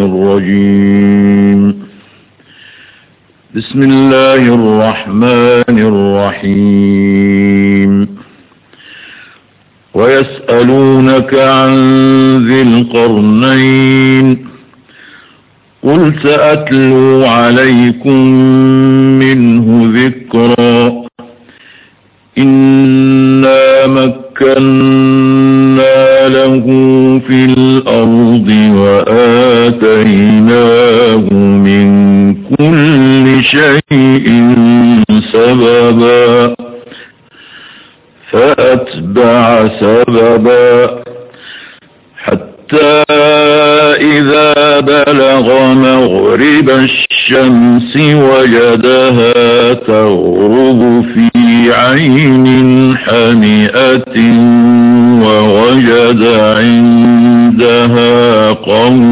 الرجيم. بسم الله الرحمن الرحيم. ويسألونك عن ذي القرنين. قل سأتلو عليكم منه ذكرا. إنا مكنا وآتيناه من كل شيء سببا فأتبع سببا. حتى إذا بلغ مغرب الشمس وجدها تغرب في عين حمئة ووجد عندها قوما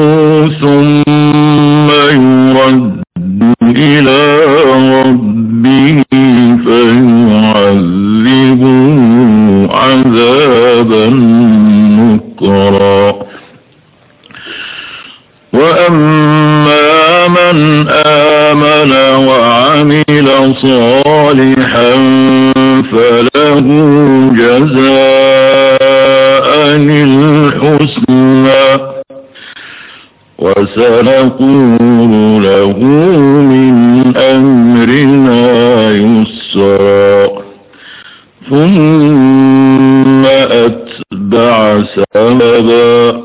من آمن وعمل صالحا فله جزاء الحسنى وسنقول له من أمرنا يسرا. ثم أتبع سببا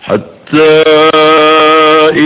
حتى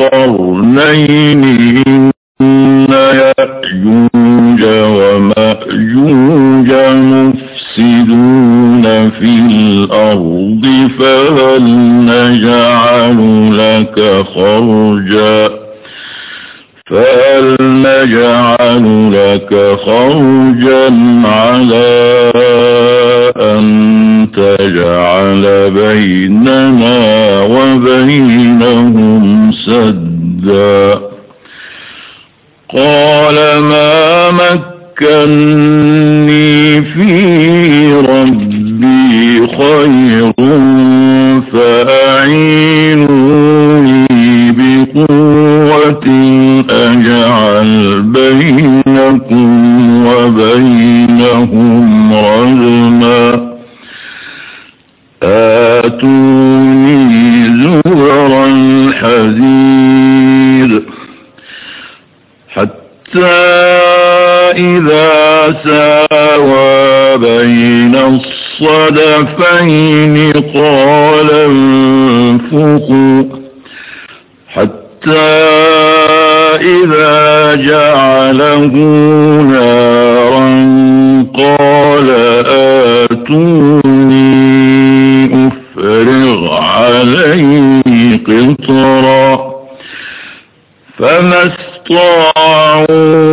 القرنين إن يأجوج ومأجوج مفسدون في الأرض فهل نجعل لك خرجا؟ فهل نجعل لك خرجا على أن تجعل بيننا وبينهم سدا؟ قال ما مكني في وبينهم رجما آتوني زور الحديد حتى إذا ساوى بين الصدفين قال انفقوا حتى إذا جعله نارا قال آتوني أفرغ عليه قطرا فما استطاعوا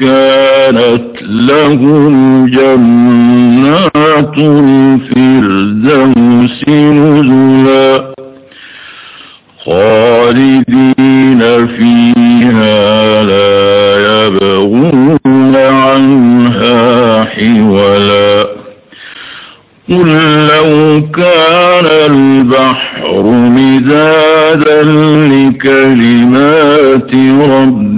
كانت لهم جنات الفردوس نزلا خالدين فيها لا يبغون عنها حولا. قل لو كان البحر مدادا لكلمات ربي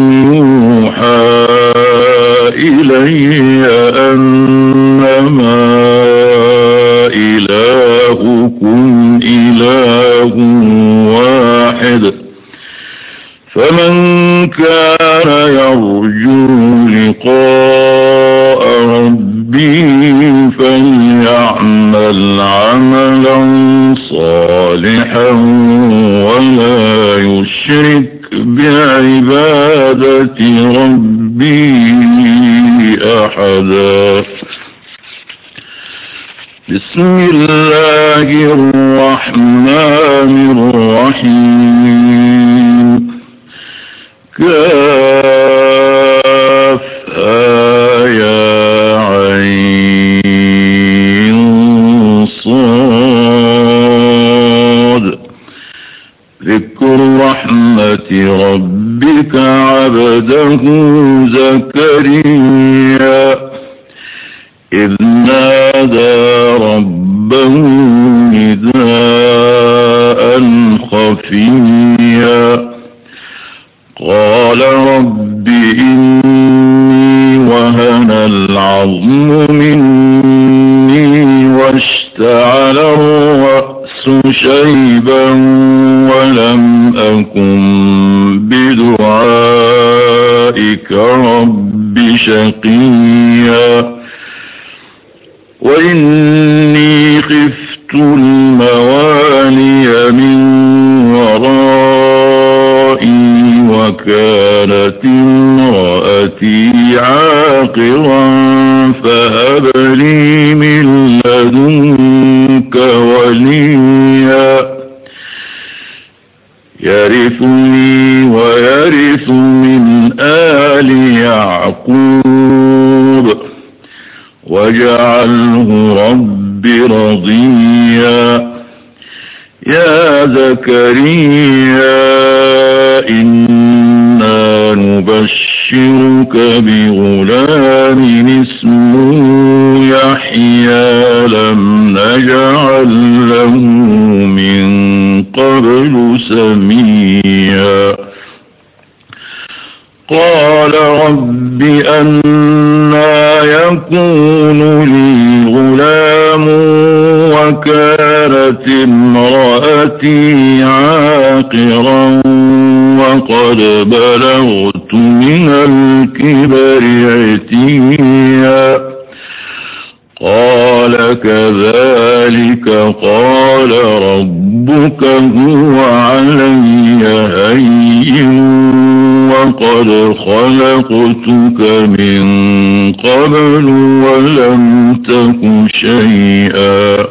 أكن بدعائك رب شقيا وإني خفت الموالي من ورائي وكانت امرأتي عاقرا فهب لي رب رضيا يا زكريا إنا نبشرك بغلام اسمه يحيى لم نجعل له من قبل سميا. قال رب أنا يكون امرأتي عاقرا وقد بلغت من الكبر عتيا. قال كذلك قال ربك هو علي هين وقد خلقتك من قبل ولم تك شيئا.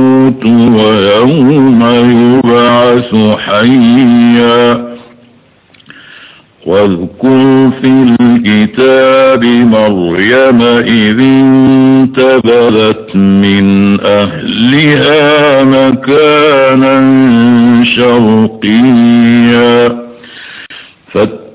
ويوم يبعث حيا. واذكر في الكتاب مريم إذ انتبذت من أهلها مكانا شرقيا.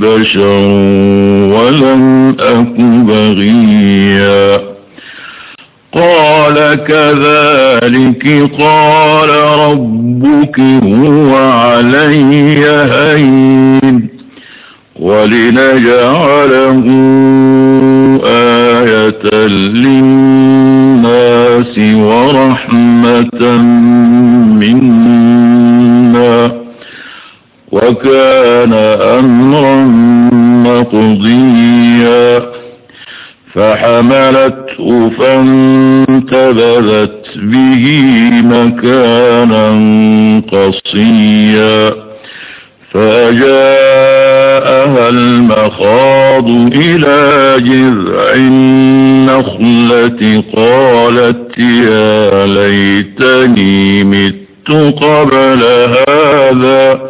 بشر ولم أك بغيا. قال كذلك قال ربك هو علي هين. ولنجعله آية للناس ورحمة منا وكان أمرا مقضيا. فحملته فانتبذت به مكانا قصيا. فجاءها المخاض إلى جذع النخلة قالت يا ليتني مت قبل هذا.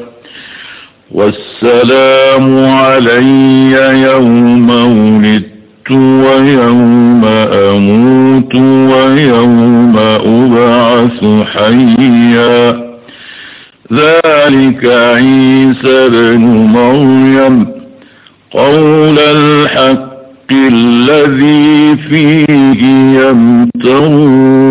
والسلام علي يوم ولدت ويوم أموت ويوم أبعث حيا. ذلك عيسى بن مريم قول الحق الذي فيه يمترون.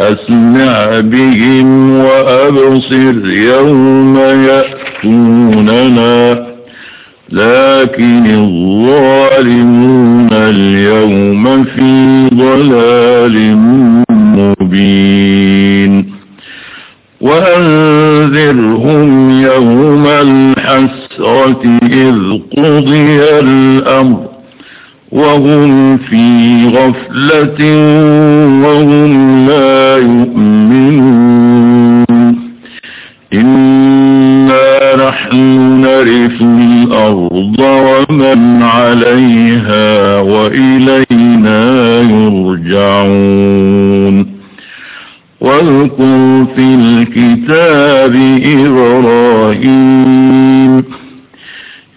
أسمع بهم وأبصر يوم يأتوننا. لكن الظالمون اليوم في ضلال مبين. وأنذرهم يوم الحسرة إذ قضي الأمر. وهم في غفلة وهم لا يؤمنون. إنا نحن نرث الأرض ومن عليها وإلينا يرجعون. واذكر في الكتاب إبراهيم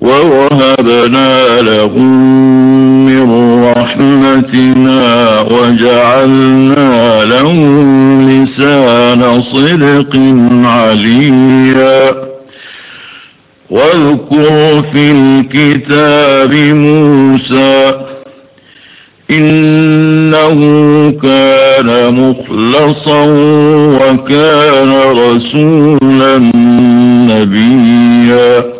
ووهبنا لهم من رحمتنا وجعلنا لهم لسان صدق عليا. واذكر في الكتاب موسى إنه كان مخلصا وكان رسولا نبيا.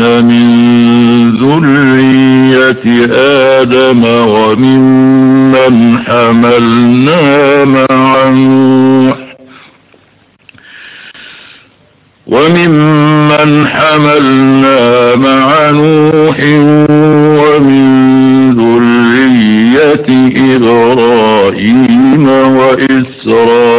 من ذرية آدم وممن حملنا مع نوح وممن حملنا مع نوح ومن ذرية إبراهيم وإسرائيل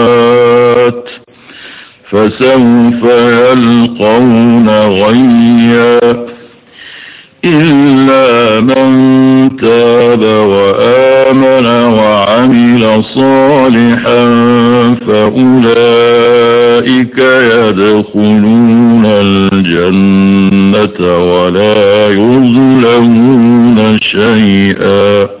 فسوف يلقون غيا إلا من تاب وآمن وعمل صالحا فأولئك يدخلون الجنة ولا يظلمون شيئا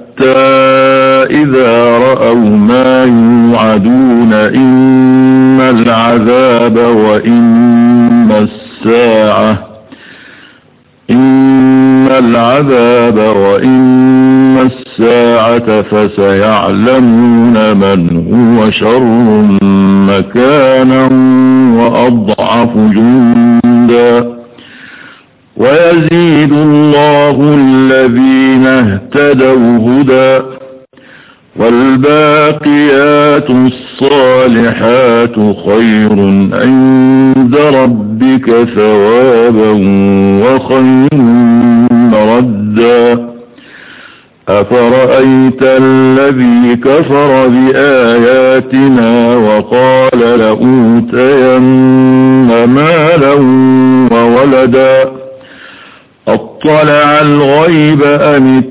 إذا رأوا ما يوعدون إما العذاب وإما الساعة إما العذاب وإما الساعة فسيعلمون من هو شر مكانا وأضعف جندا ويزيد الله الذين اهتدوا هدى والباقيات الصالحات خير عند ربك ثوابا وخير مردا. أفرأيت الذي كفر بآياتنا وقال لأوتين مالا وولدا؟ أطلع الغيب أم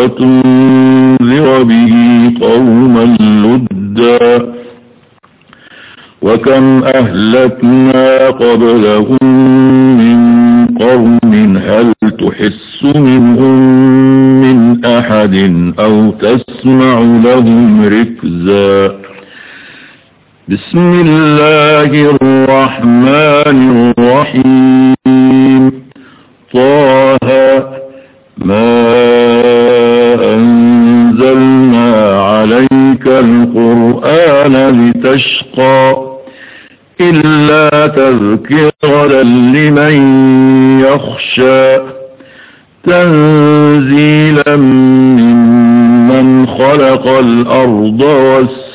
وتنذر به قوما لدا وكم أهلكنا قبلهم من قرن هل تحس منهم من أحد أو تسمع لهم ركزا بسم الله الرحمن الرحيم طه ما أنزلنا عليك القرآن لتشقى إلا تذكرا لمن يخشى تنزيلا ممن خلق الأرض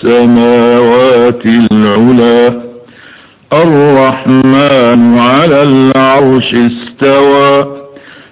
والسماوات العلا الرحمن على العرش استوى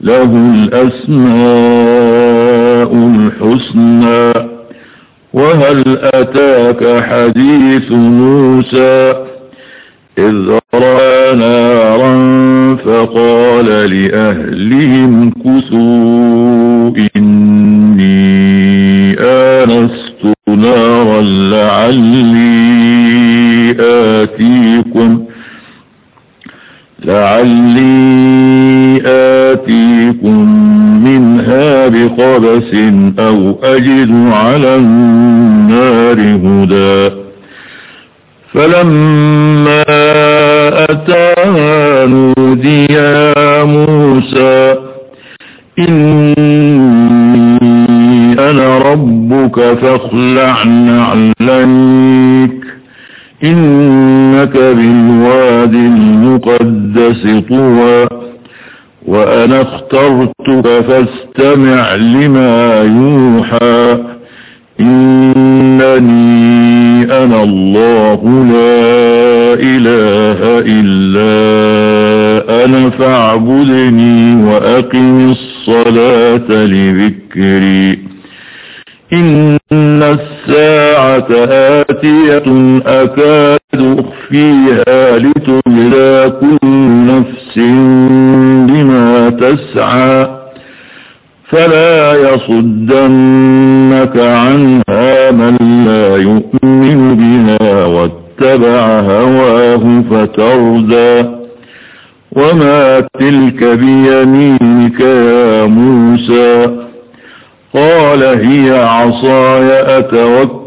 له الأسماء الحسنى وهل أتاك حديث موسى؟ إذ رأى نارا فقال لأهلهم كثوا إني آنست نارا لعلي آتيكم لعلي آتيكم منها بقبس أو أجد على النار هدى فلما أتاها نودي يا موسى إني أنا ربك فاخلع نعليك إنك بالواد المقدس طوى وأنا اخترتك فاستمع لما يوحى. إنني أنا الله لا إله إلا أنا فاعبدني وأقم الصلاة لذكري. إن الساعة آتية أكاد أخفيها لتجرى كل نفس تسعى فلا يصدنك عنها من لا يؤمن بها واتبع هواه فتردى وما تلك بيمينك يا موسى قال هي عصاي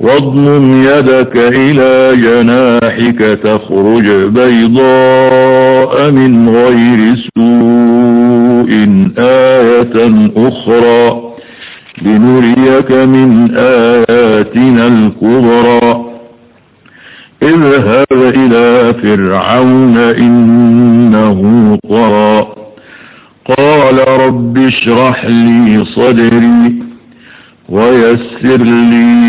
واضمم يدك إلى جناحك تخرج بيضاء من غير سوء آية أخرى. لنريك من آياتنا الكبرى. اذهب إلى فرعون إنه طغى. قال رب اشرح لي صدري ويسر لي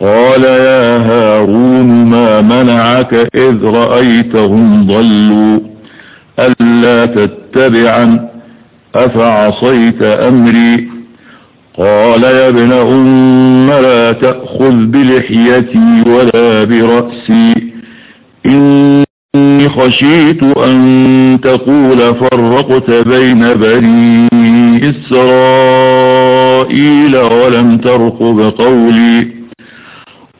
قال يا هارون ما منعك إذ رأيتهم ضلوا ألا تتبعا أفعصيت أمري؟ قال يا ابن أم لا تأخذ بلحيتي ولا برأسي. إني خشيت أن تقول فرقت بين بني إسرائيل ولم ترقب قولي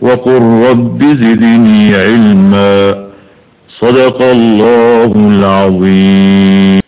وقل رب زدني علما. صدق الله العظيم.